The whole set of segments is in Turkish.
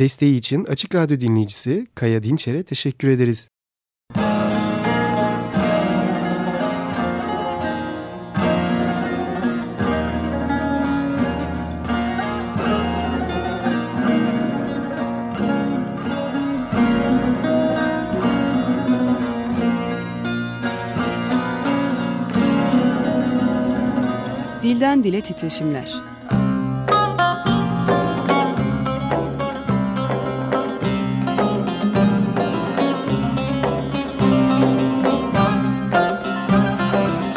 Desteği için Açık Radyo dinleyicisi Kaya Dinçer'e teşekkür ederiz. Dilden Dile Titreşimler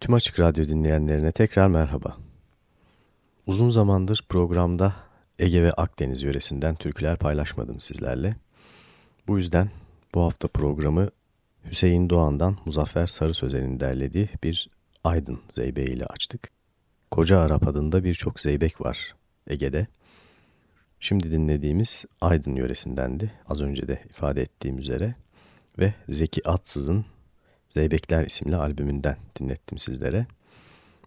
Tüm Açık Radyo dinleyenlerine tekrar merhaba. Uzun zamandır programda Ege ve Akdeniz yöresinden türküler paylaşmadım sizlerle. Bu yüzden bu hafta programı Hüseyin Doğan'dan Muzaffer Sarı Sözen'in derlediği bir Aydın Zeybeği ile açtık. Koca Arap adında birçok zeybek var Ege'de. Şimdi dinlediğimiz Aydın yöresindendi. Az önce de ifade ettiğim üzere. Ve Zeki Atsız'ın Zeybekler isimli albümünden dinlettim sizlere.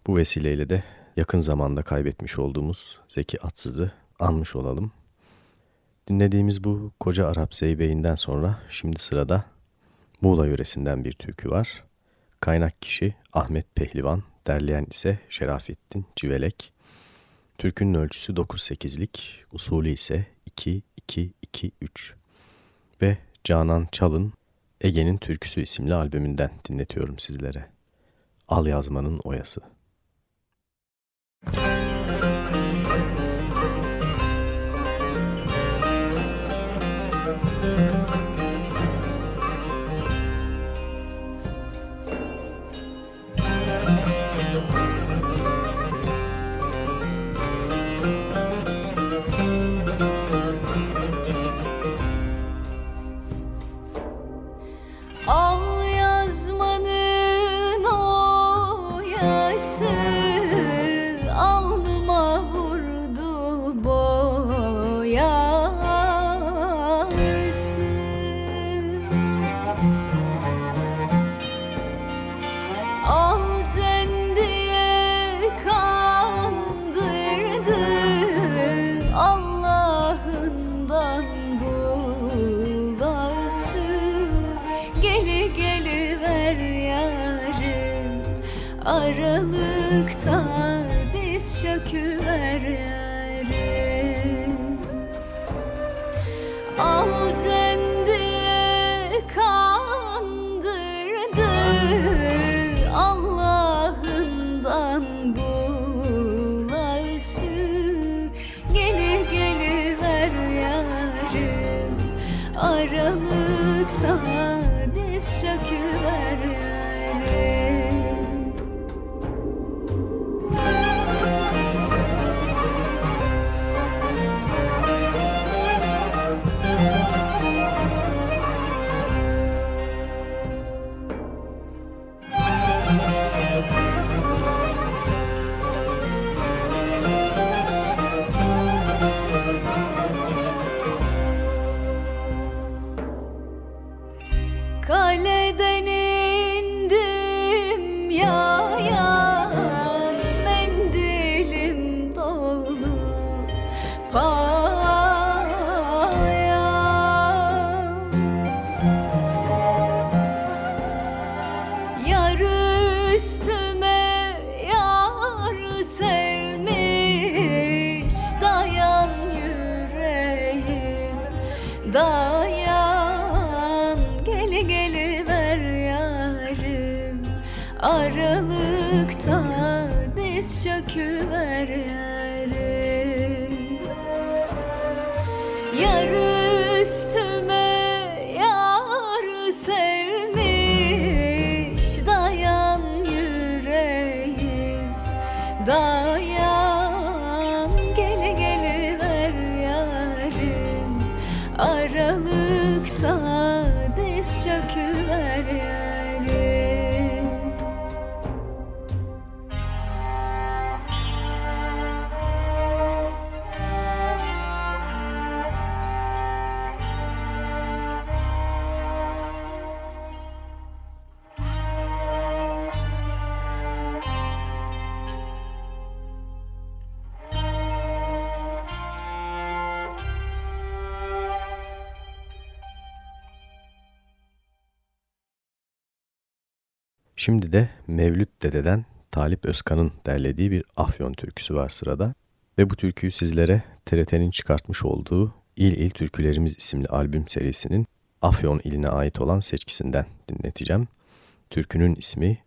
Bu vesileyle de yakın zamanda kaybetmiş olduğumuz Zeki Atsız'ı anmış olalım. Dinlediğimiz bu koca Arap Zeybeğinden sonra şimdi sırada Muğla yöresinden bir türkü var. Kaynak kişi Ahmet Pehlivan, derleyen ise Şerafettin Civelek. Türkünün ölçüsü 9-8'lik, usulü ise 2-2-2-3. Ve Canan Çalın Ege'nin Türküsü isimli albümünden dinletiyorum sizlere. Al yazmanın oyası. deniz çöküver Yar üstüme Şimdi de Mevlüt Dede'den Talip Özkan'ın derlediği bir Afyon türküsü var sırada. Ve bu türküyü sizlere TRT'nin çıkartmış olduğu İl İl Türkülerimiz isimli albüm serisinin Afyon iline ait olan seçkisinden dinleteceğim. Türkünün ismi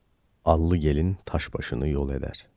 Allı Gelin Taş Başını Yol Eder.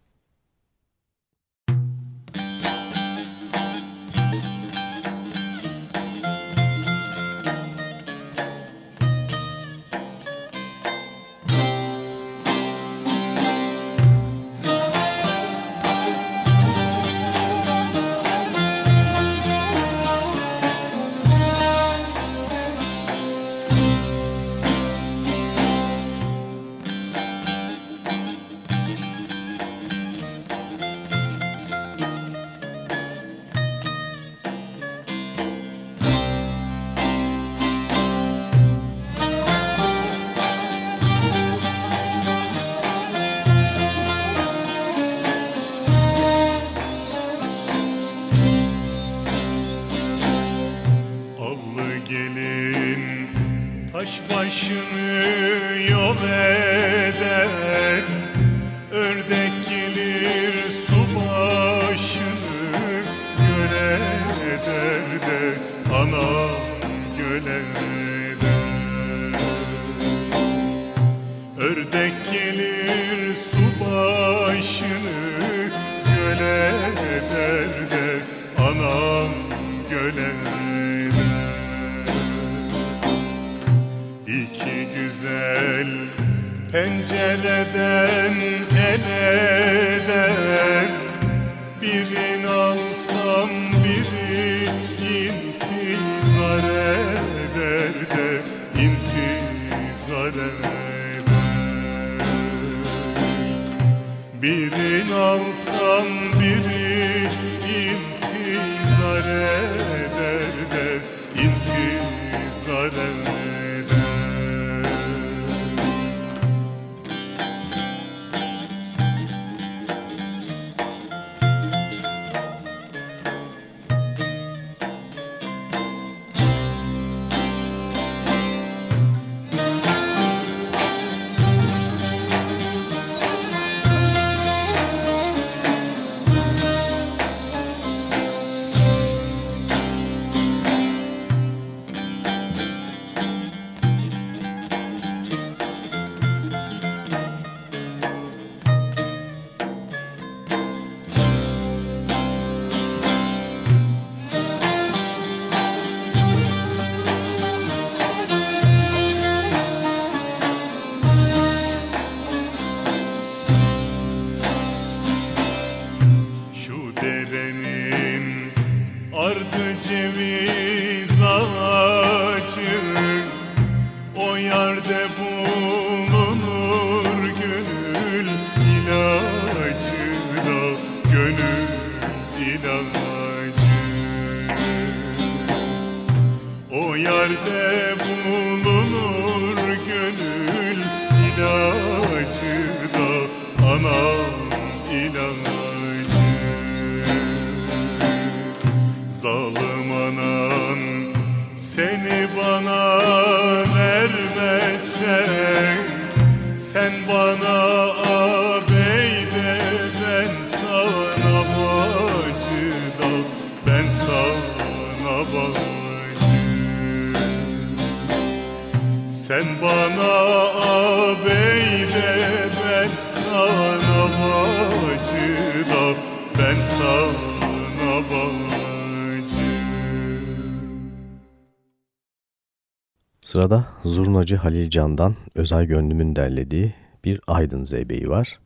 Zurnacı Halil Can'dan Özay Gönlüm'ün derlediği bir Aydın Zeybeği var.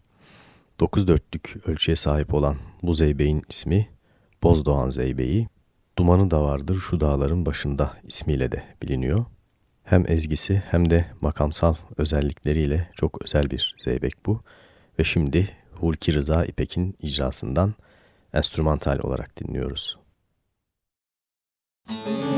9 dörtlük ölçüye sahip olan bu zeybeğin ismi Bozdoğan Zeybeği. Dumanı da vardır şu dağların başında ismiyle de biliniyor. Hem ezgisi hem de makamsal özellikleriyle çok özel bir zeybek bu. Ve şimdi Hulki Rıza İpek'in icrasından enstrümantal olarak dinliyoruz. Müzik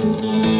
Música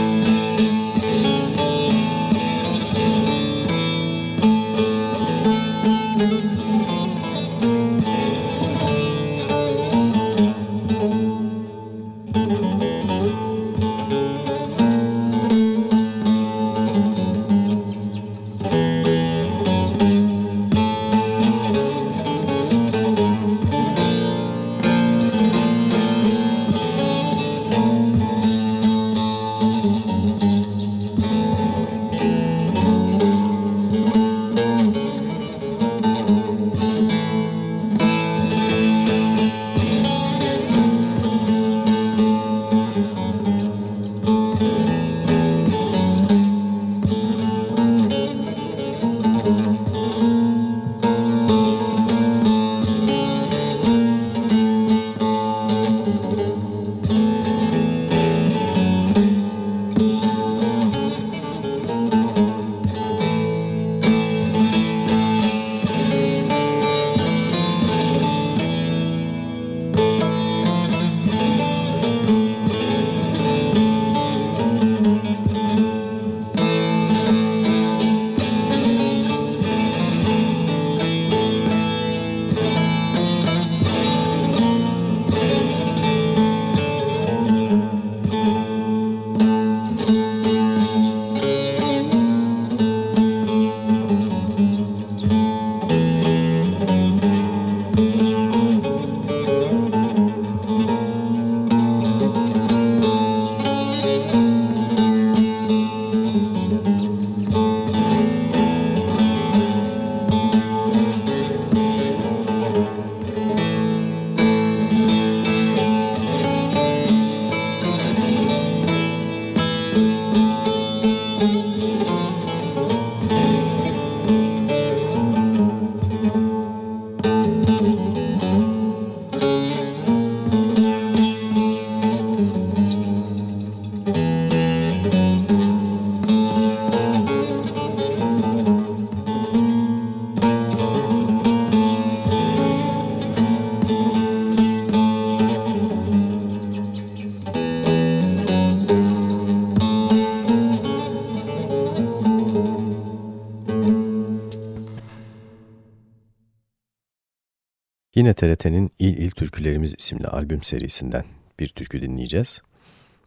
Yine TRT'nin İl İl Türkülerimiz isimli albüm serisinden bir türkü dinleyeceğiz.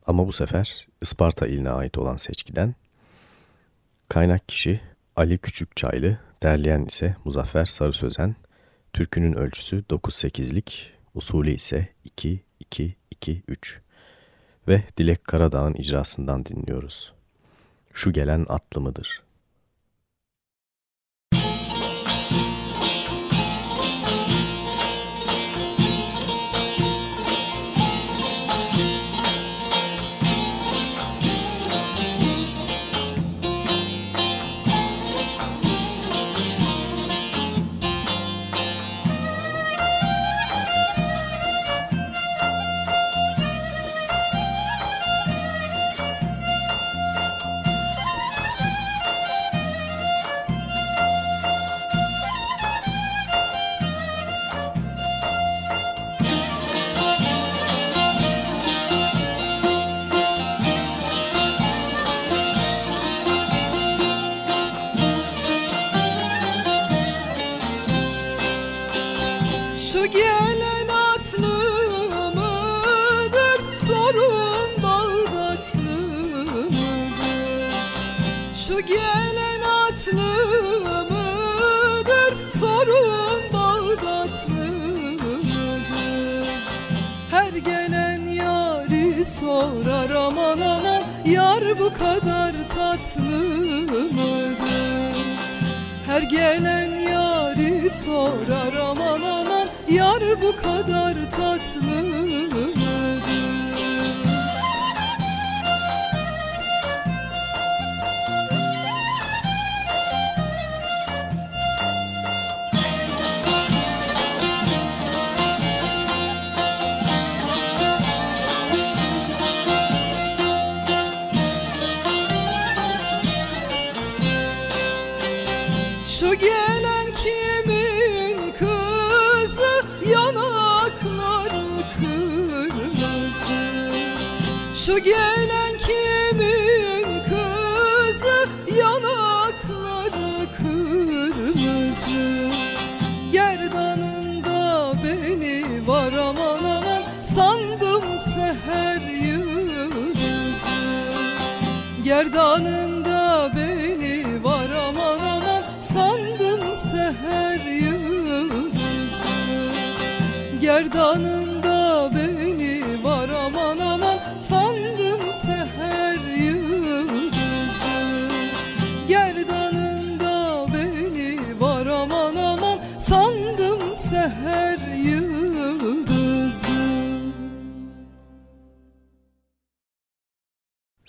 Ama bu sefer Isparta iline ait olan seçkiden. Kaynak kişi Ali Küçükçaylı, derleyen ise Muzaffer Sarı Sözen. Türkünün ölçüsü 9-8'lik, usulü ise 2-2-2-3 ve Dilek Karadağ'ın icrasından dinliyoruz. Şu gelen atlı mıdır? Gerdanında beni var aman aman. Sandım seher yıldızı. Gerdanında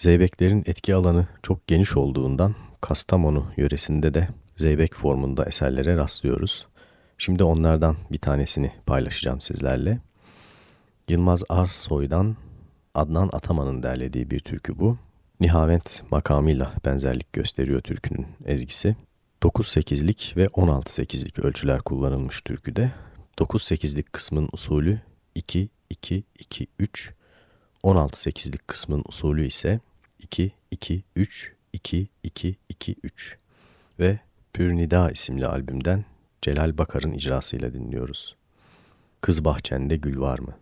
Zeybeklerin etki alanı çok geniş olduğundan Kastamonu yöresinde de zeybek formunda eserlere rastlıyoruz. Şimdi onlardan bir tanesini paylaşacağım sizlerle. Yılmaz Arsoy'dan Adnan Ataman'ın derlediği bir türkü bu. Nihavent makamıyla benzerlik gösteriyor türkünün ezgisi. 9-8'lik ve 16-8'lik ölçüler kullanılmış türküde. 9-8'lik kısmın usulü 2-2-2-3, 16-8'lik kısmın usulü ise 2-2-3-2-2-2-3 ve Pür Nida isimli albümden Celal Bakar'ın icrasıyla dinliyoruz. Kız bahçende gül var mı?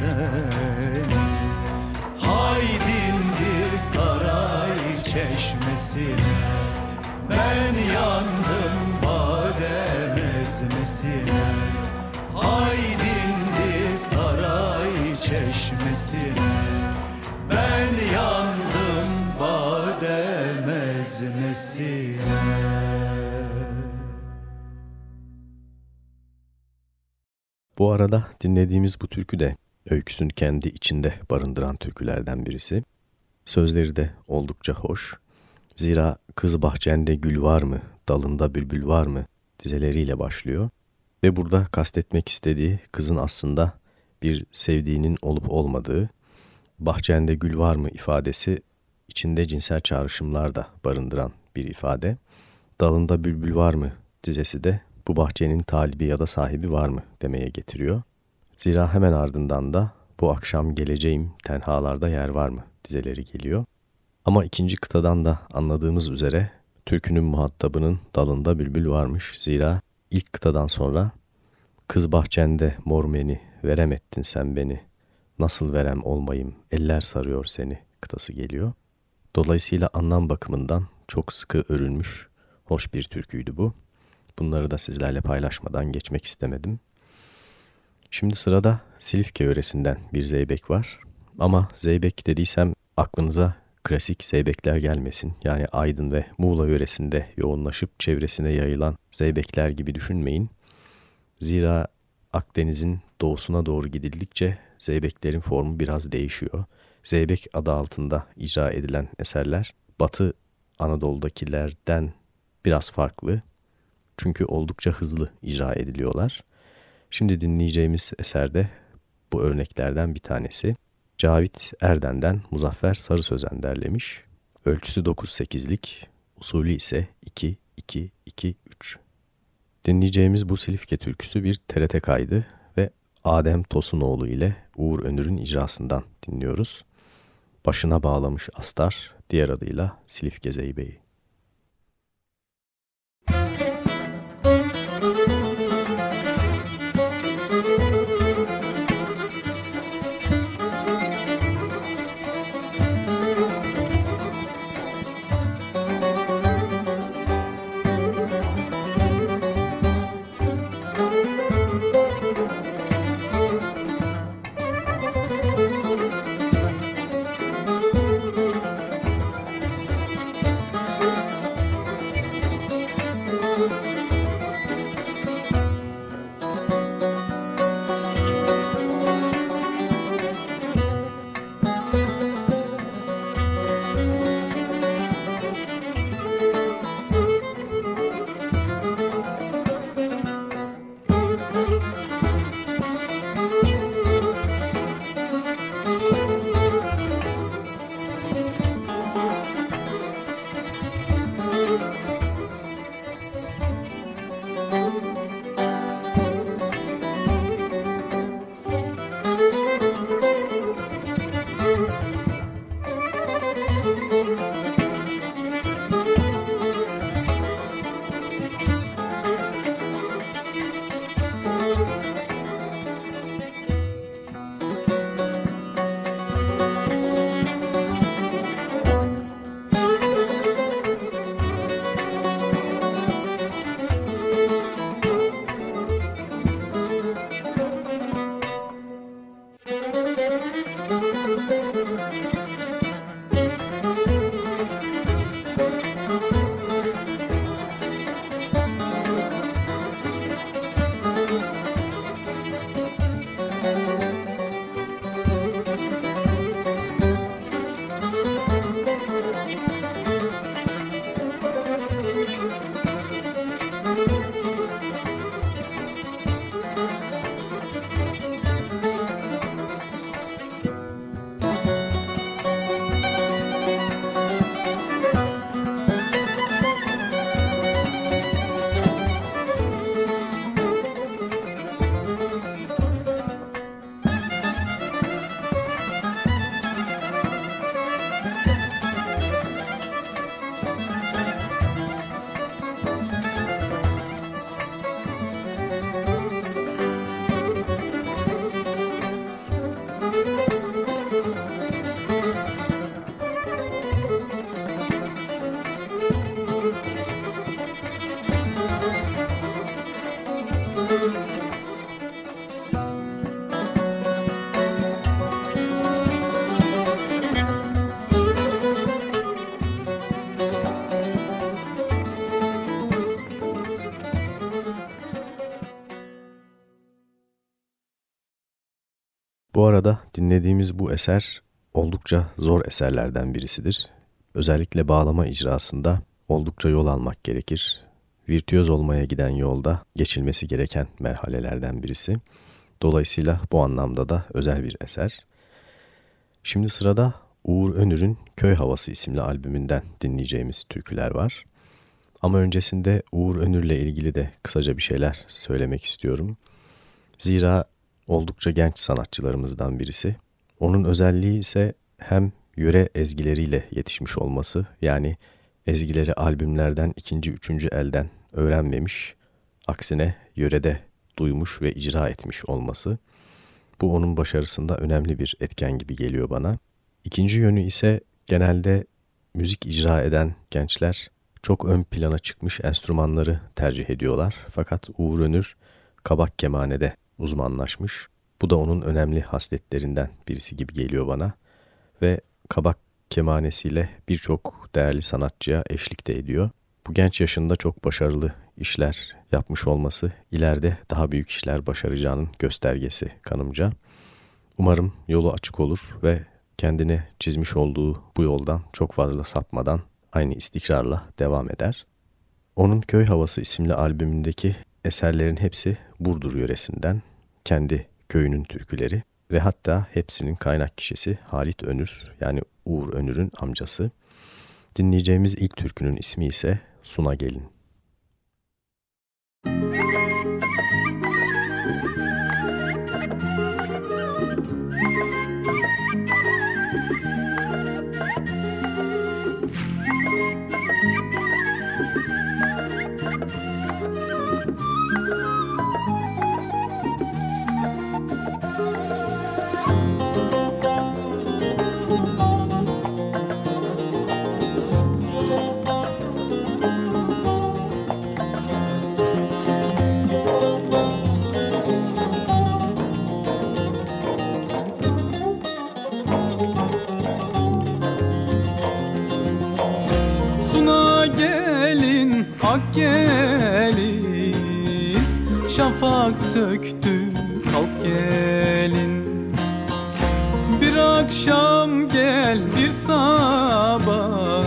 Seni Haydindir saray çeşmesine Ben yandım badem ezmesine Haydindir saray çeşmesine Ben yandım badem ezmesine Bu arada dinlediğimiz bu türkü de öyküsünü kendi içinde barındıran türkülerden birisi. Sözleri de oldukça hoş. Zira kız bahçende gül var mı, dalında bülbül var mı dizeleriyle başlıyor. Ve burada kastetmek istediği kızın aslında bir sevdiğinin olup olmadığı, bahçende gül var mı ifadesi içinde cinsel çağrışımlar da barındıran bir ifade. Dalında bülbül var mı dizesi de bu bahçenin talibi ya da sahibi var mı demeye getiriyor. Zira hemen ardından da bu akşam geleceğim tenhalarda yer var mı dizeleri geliyor. Ama ikinci kıtadan da anladığımız üzere türkünün muhatabının dalında bülbül varmış. Zira ilk kıtadan sonra kız bahçende mormeni veremettin sen beni nasıl verem olmayım eller sarıyor seni kıtası geliyor. Dolayısıyla anlam bakımından çok sıkı örülmüş hoş bir türküydü bu. Bunları da sizlerle paylaşmadan geçmek istemedim. Şimdi sırada Silifke yöresinden bir zeybek var. Ama zeybek dediysem aklınıza klasik zeybekler gelmesin. Yani Aydın ve Muğla yöresinde yoğunlaşıp çevresine yayılan zeybekler gibi düşünmeyin. Zira Akdeniz'in doğusuna doğru gidildikçe zeybeklerin formu biraz değişiyor. Zeybek adı altında icra edilen eserler Batı Anadolu'dakilerden biraz farklı. Çünkü oldukça hızlı icra ediliyorlar. Şimdi dinleyeceğimiz eserde bu örneklerden bir tanesi. Cavit Erden'den Muzaffer Sarı Sözen derlemiş. Ölçüsü 9-8'lik, usulü ise 2-2-2-3. Dinleyeceğimiz bu Silifke türküsü bir TRT kaydı ve Adem Tosunoğlu ile Uğur Önür'ün icrasından dinliyoruz. Başına bağlamış astar, diğer adıyla Silifke Zeybe'yi. Bu arada dinlediğimiz bu eser oldukça zor eserlerden birisidir. Özellikle bağlama icrasında oldukça yol almak gerekir. Virtüöz olmaya giden yolda geçilmesi gereken merhalelerden birisi. Dolayısıyla bu anlamda da özel bir eser. Şimdi sırada Uğur Önür'ün Köy Havası isimli albümünden dinleyeceğimiz türküler var. Ama öncesinde Uğur Önür'le ilgili de kısaca bir şeyler söylemek istiyorum. Zira oldukça genç sanatçılarımızdan birisi. Onun özelliği ise hem yöre ezgileriyle yetişmiş olması yani ezgileri albümlerden ikinci, üçüncü elden öğrenmemiş, aksine yörede duymuş ve icra etmiş olması. Bu onun başarısında önemli bir etken gibi geliyor bana. İkinci yönü ise genelde müzik icra eden gençler çok ön plana çıkmış enstrümanları tercih ediyorlar. Fakat Uğur Önür kabak kemanede uzmanlaşmış. Bu da onun önemli hasletlerinden birisi gibi geliyor bana. Ve kabak kemanesiyle birçok değerli sanatçıya eşlik de ediyor. Bu genç yaşında çok başarılı işler yapmış olması ileride daha büyük işler başaracağının göstergesi kanımca. Umarım yolu açık olur ve kendine çizmiş olduğu bu yoldan çok fazla sapmadan aynı istikrarla devam eder. Onun Köy Havası isimli albümündeki eserlerin hepsi Burdur yöresinden, kendi köyünün türküleri ve hatta hepsinin kaynak kişisi Halit Önür yani Uğur Önür'ün amcası. Dinleyeceğimiz ilk türkünün ismi ise Suna Gelin. Şafak söktü kalk gelin. Bir akşam gel bir sabah.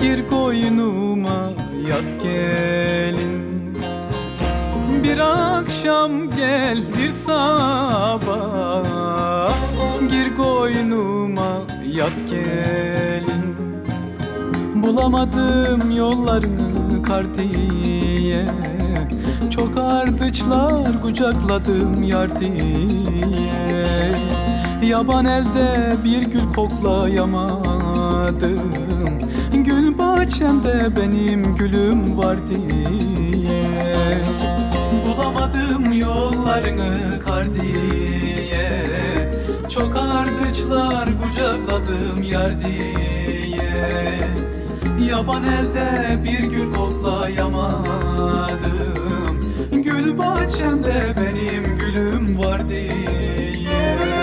Gir koynuma yat gelin. Bir akşam gel bir sabah. Gir koynuma yat gelin. Bulamadım yollarını kar diye ardıçlar kucakladım yar diye. Yaban elde bir gül koklayamadım. Gül bahçemde benim gülüm var diye. Bulamadım yollarını kar diye. Çok ardıçlar kucakladım yar diye. Yaban elde bir gül koklayamadım bahçemde benim gülüm var diye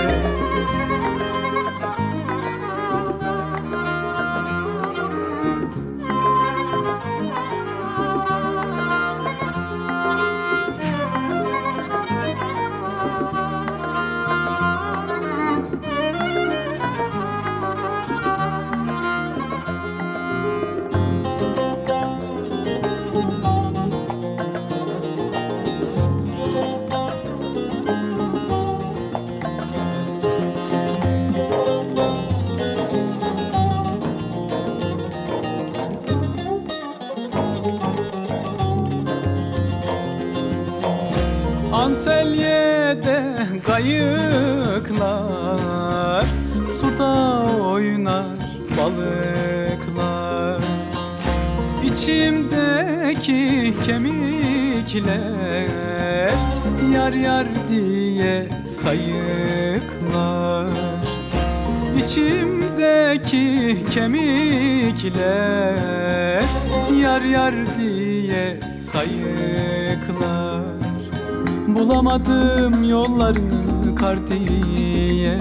kayıklar Suda oynar balıklar. İçimdeki kemikler Yar yar diye sayıklar. İçimdeki kemikler Yar yar diye sayıklar. Bulamadım yollarını kar diye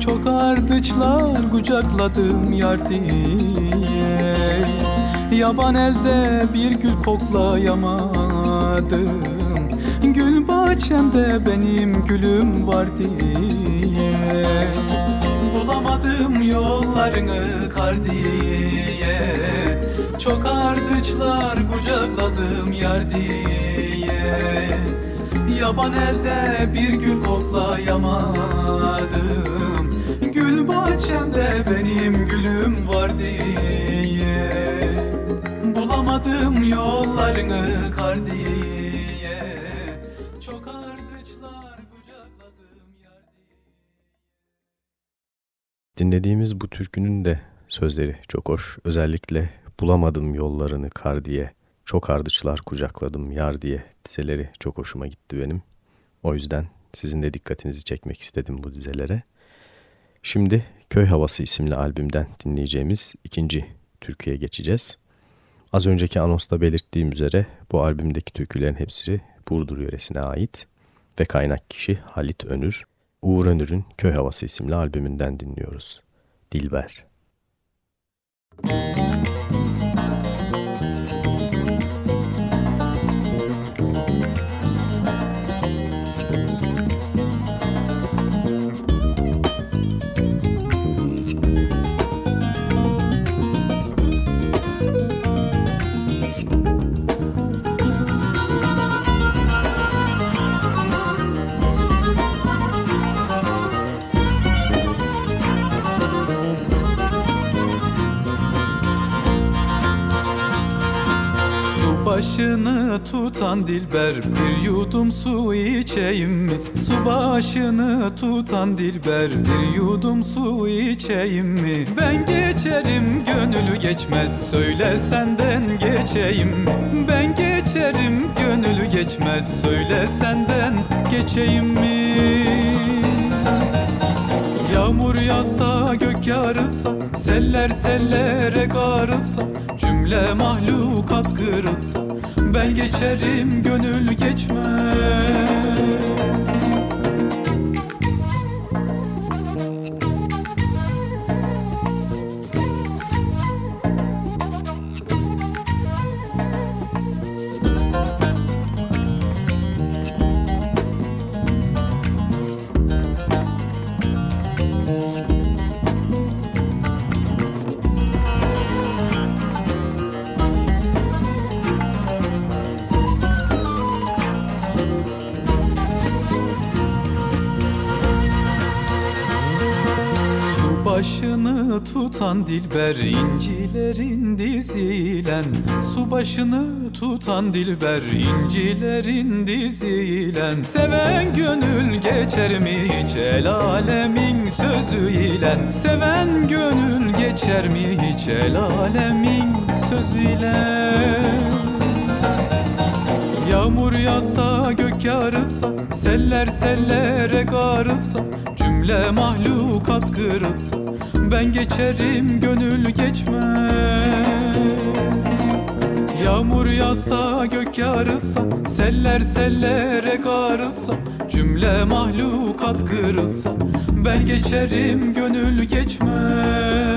Çok ardıçlar kucakladım yar diye. Yaban elde bir gül koklayamadım. Gül bahçemde benim gülüm var diye. Bulamadım yollarını kar Çok ardıçlar kucakladım yar diye Yaban elde bir gül koklayamadım. Gül bahçemde benim gülüm var diye. Bulamadım yollarını kar diye. Dinlediğimiz bu türkünün de sözleri çok hoş. Özellikle bulamadım yollarını kar diye, çok ardıçlar kucakladım yar diye dizeleri çok hoşuma gitti benim. O yüzden sizin de dikkatinizi çekmek istedim bu dizelere. Şimdi Köy Havası isimli albümden dinleyeceğimiz ikinci türküye geçeceğiz. Az önceki anosta belirttiğim üzere bu albümdeki türkülerin hepsi Burdur yöresine ait ve kaynak kişi Halit Önür. Uğur Önür'ün Köy Havası isimli albümünden dinliyoruz. Dilber. Müzik başını tutan dilber Bir yudum su içeyim mi? Su başını tutan dilber Bir yudum su içeyim mi? Ben geçerim gönülü geçmez Söyle senden geçeyim mi? Ben geçerim gönülü geçmez Söyle senden geçeyim mi? Yağmur yağsa gök yarılsa Seller sellere karılsa Cümle mahlukat kırılsa Ben geçerim gönül geçmez tutan dilber incilerin dizilen Su başını tutan dilber incilerin dizilen Seven gönül geçer mi hiç el alemin sözü ile Seven gönül geçer mi hiç el alemin sözüyle? Yağmur yağsa gök yarılsa Seller sellere karılsa Cümle mahlukat kırılsa Ben geçerim gönül geçme. Yağmur yağsa gök yarılsa Seller sellere karılsa Cümle mahlukat kırılsa Ben geçerim gönül geçmez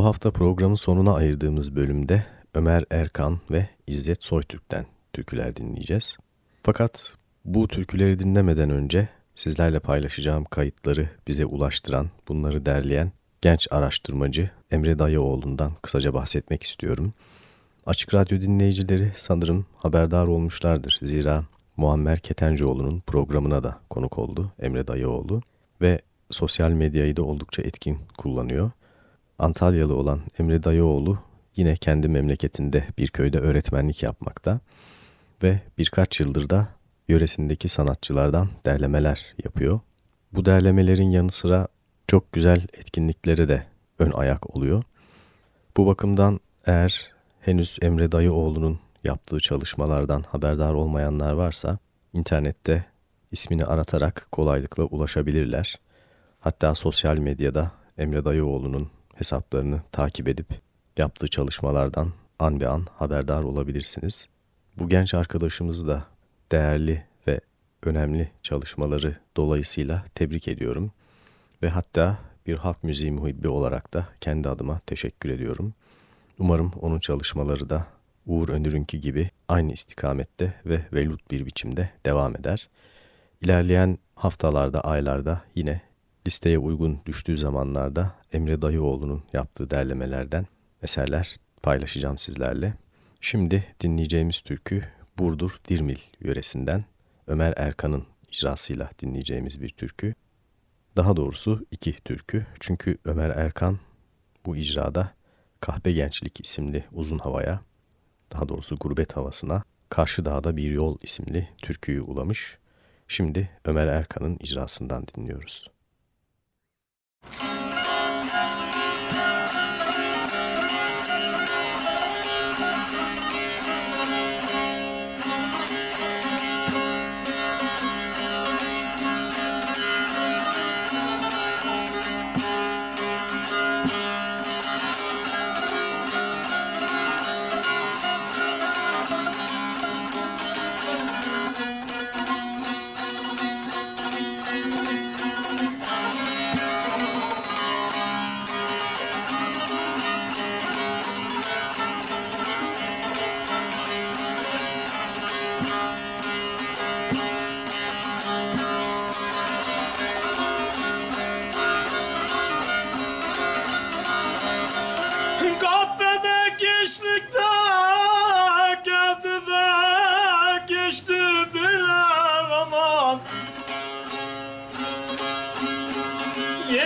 Bu hafta programın sonuna ayırdığımız bölümde Ömer Erkan ve İzzet Soytürk'ten türküler dinleyeceğiz. Fakat bu türküleri dinlemeden önce sizlerle paylaşacağım kayıtları bize ulaştıran, bunları derleyen genç araştırmacı Emre Dayıoğlu'ndan kısaca bahsetmek istiyorum. Açık Radyo dinleyicileri sanırım haberdar olmuşlardır. Zira Muammer Ketencoğlu'nun programına da konuk oldu Emre Dayıoğlu ve sosyal medyayı da oldukça etkin kullanıyor. Antalyalı olan Emre Dayıoğlu yine kendi memleketinde bir köyde öğretmenlik yapmakta ve birkaç yıldır da yöresindeki sanatçılardan derlemeler yapıyor. Bu derlemelerin yanı sıra çok güzel etkinliklere de ön ayak oluyor. Bu bakımdan eğer henüz Emre Dayıoğlu'nun yaptığı çalışmalardan haberdar olmayanlar varsa internette ismini aratarak kolaylıkla ulaşabilirler. Hatta sosyal medyada Emre Dayıoğlu'nun hesaplarını takip edip yaptığı çalışmalardan an be an haberdar olabilirsiniz. Bu genç arkadaşımızı da değerli ve önemli çalışmaları dolayısıyla tebrik ediyorum. Ve hatta bir halk müziği muhibbi olarak da kendi adıma teşekkür ediyorum. Umarım onun çalışmaları da Uğur Önür'ünki gibi aynı istikamette ve velut bir biçimde devam eder. İlerleyen haftalarda, aylarda yine listeye uygun düştüğü zamanlarda Emre Dayıoğlu'nun yaptığı derlemelerden eserler paylaşacağım sizlerle. Şimdi dinleyeceğimiz türkü Burdur Dirmil yöresinden Ömer Erkan'ın icrasıyla dinleyeceğimiz bir türkü. Daha doğrusu iki türkü. Çünkü Ömer Erkan bu icrada Kahpe Gençlik isimli uzun havaya, daha doğrusu gurbet havasına Karşı Dağda Bir Yol isimli türküyü ulamış. Şimdi Ömer Erkan'ın icrasından dinliyoruz.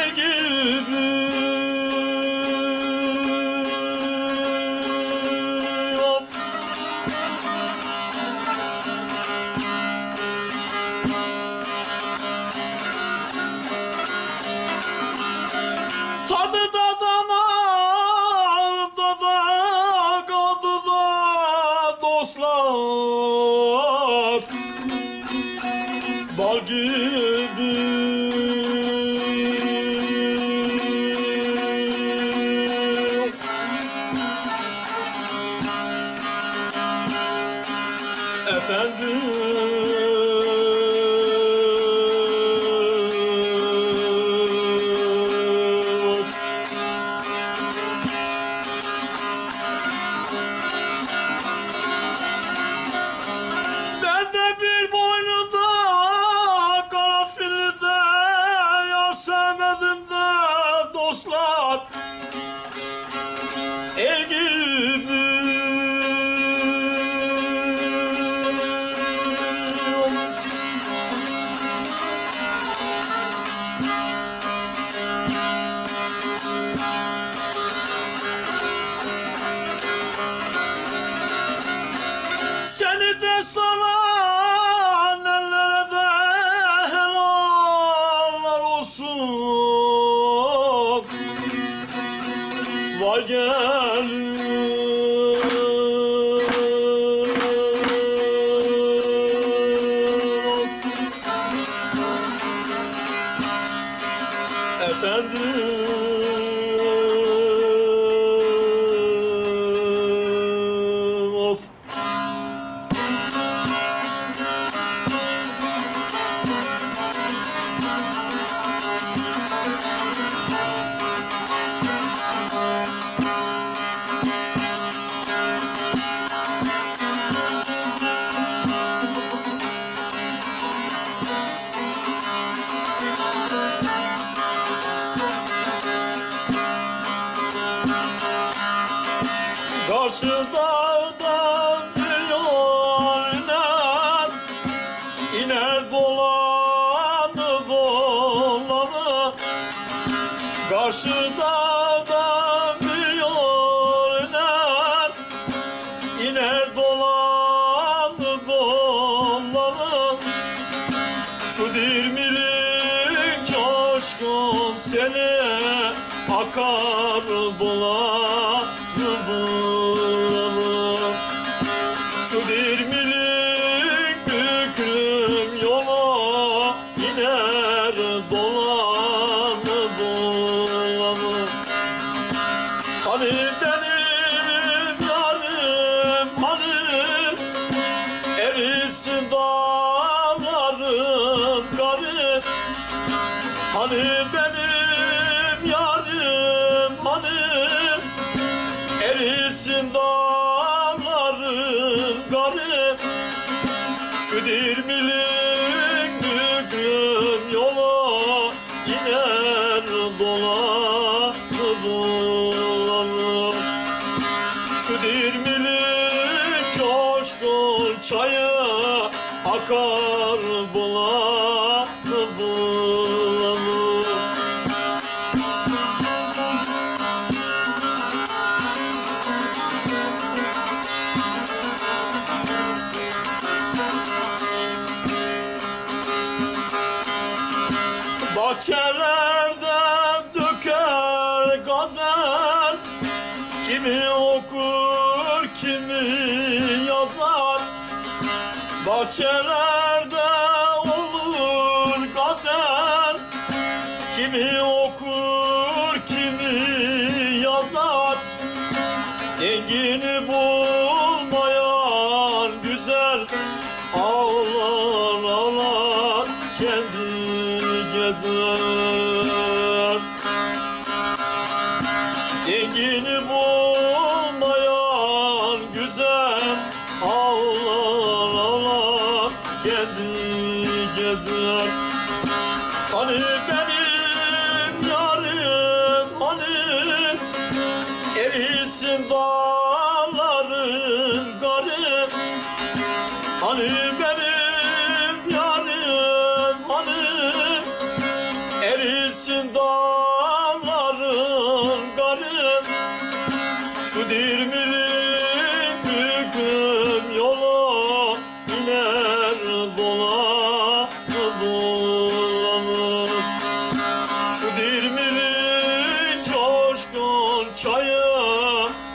Şu passando your. Çayı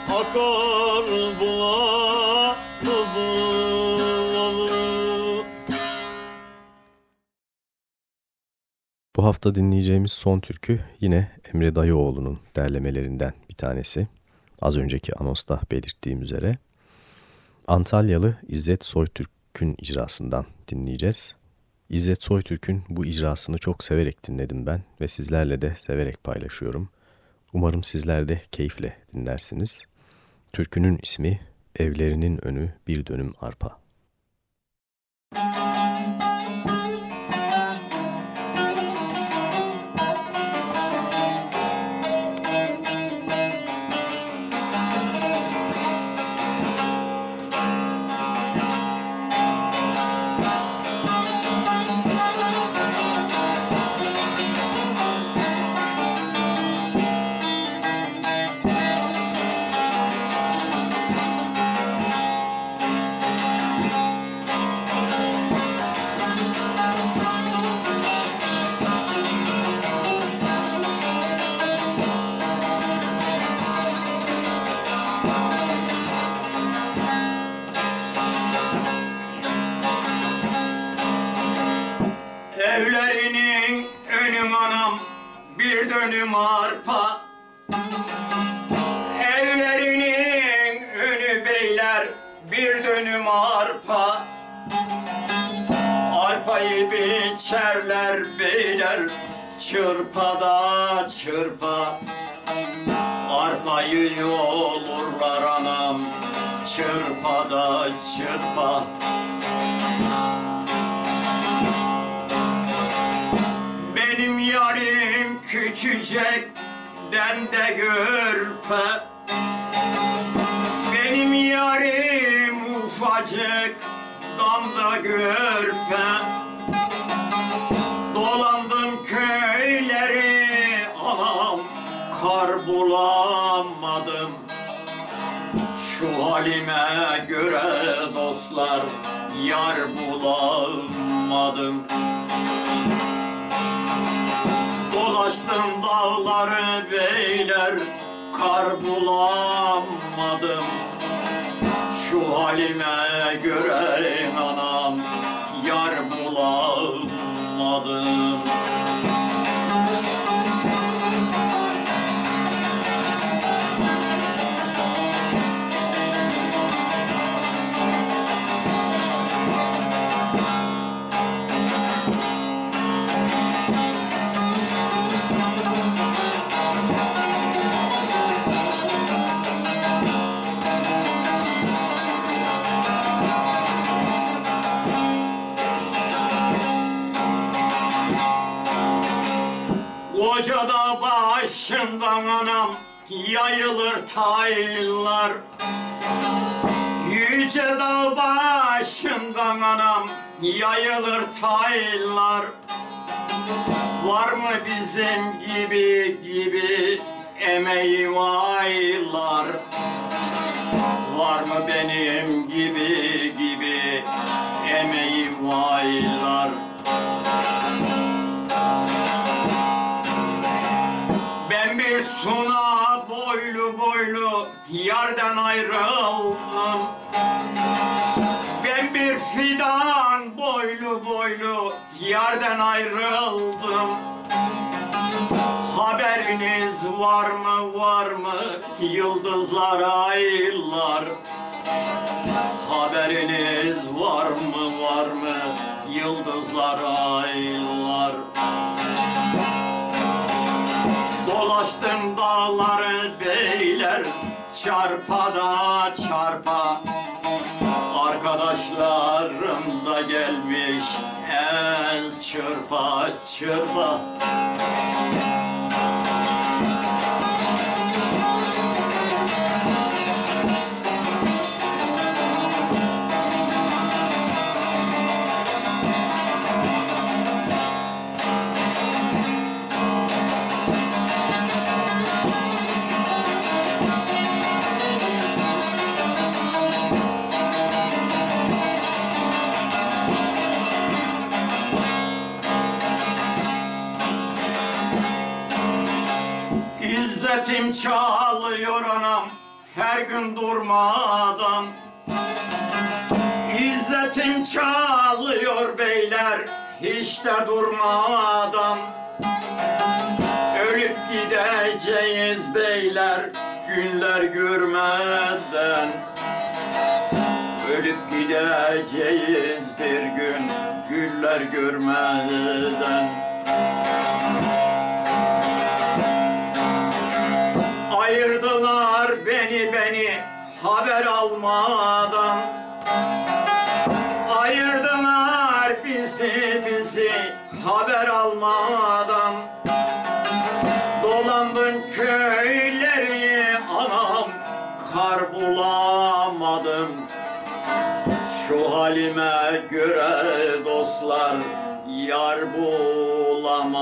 akar bulanı Bu hafta dinleyeceğimiz son türkü yine Emre Dayıoğlu'nun derlemelerinden bir tanesi. Az önceki anosta belirttiğim üzere. Antalyalı İzzet Soytürk'ün icrasından dinleyeceğiz. İzzet Soytürk'ün bu icrasını çok severek dinledim ben ve sizlerle de severek paylaşıyorum. Umarım sizler de keyifle dinlersiniz. Türkünün ismi Evlerinin Önü Bir Dönüm Arpa. Çırpa da çırpa. Arpayı yolurlar anam çırpa da çırpa. Benim yarim küçücek de görpe Benim yarim ufacık damda görpe bulamadım Şu halime göre dostlar yar bulamadım. Dolaştım dağları beyler Kar bulamadım. Şu halime göre yayılır taylar Yüce dağ başından anam yayılır taylar Var mı bizim gibi gibi emeği vaylar? Var mı benim gibi gibi emeği vaylar yardan ayrıldım Ben bir fidan boylu boylu yardan ayrıldım. Haberiniz var mı var mı? Yıldızlar aylar Haberiniz var mı var mı? Yıldızlar aylar Dolaştım dağları beyler Çarpa da çarpa. Arkadaşlarım da gelmiş El çırpa çırpa çalıyor anam her gün durmadan. İzzetim çalıyor beyler hiç de durmadan. Ölüp gideceğiz beyler günler görmeden. Ölüp gideceğiz bir gün güller görmeden haber almadan Ayırdılar bizi bizi haber almadan. Dolandım köyleri anam kar bulamadım. Şu halime göre dostlar yar bulamadım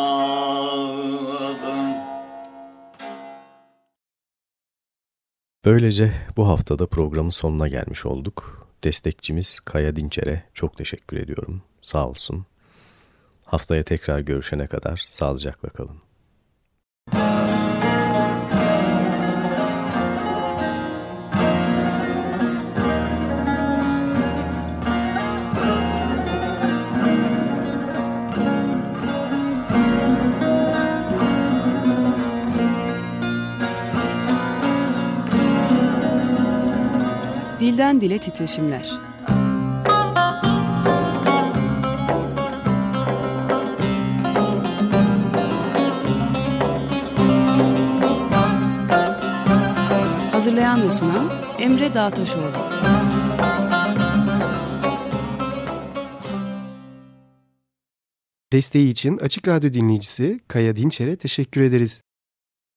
Böylece bu haftada programın sonuna gelmiş olduk. Destekçimiz Kaya Dinçer'e çok teşekkür ediyorum. Sağ olsun. Haftaya tekrar görüşene kadar sağlıcakla kalın. Dilden dile titreşimler. Hazırlayan ve sunan Emre Dağtaşoğlu. Desteği için Açık Radyo dinleyicisi Kaya Dinçer'e teşekkür ederiz.